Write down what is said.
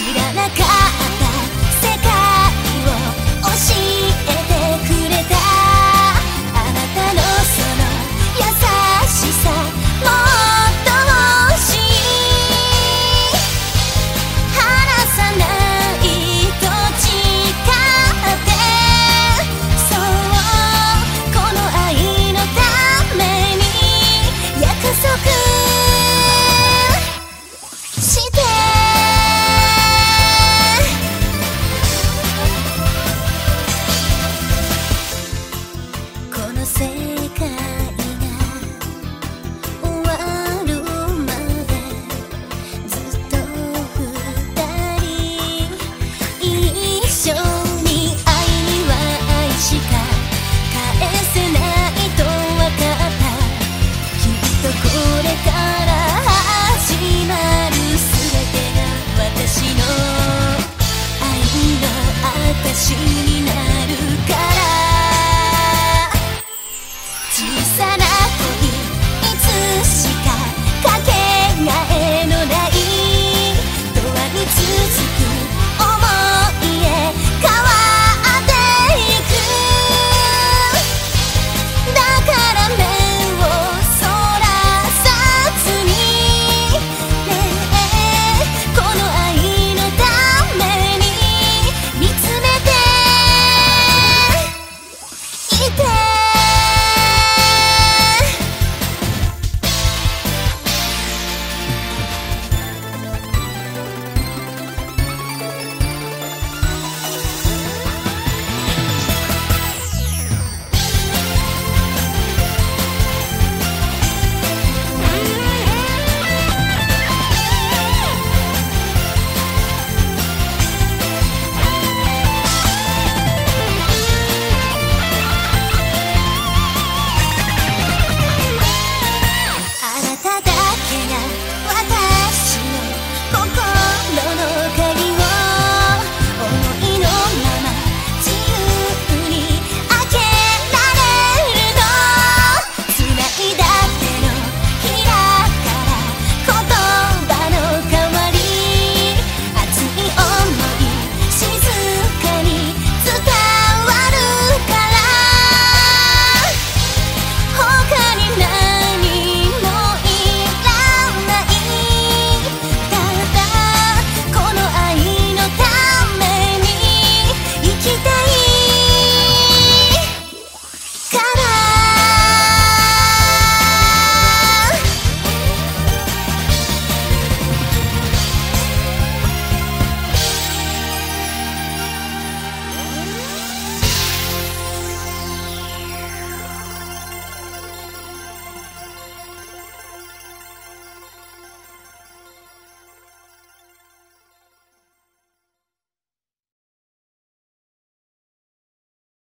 知らなかったしになる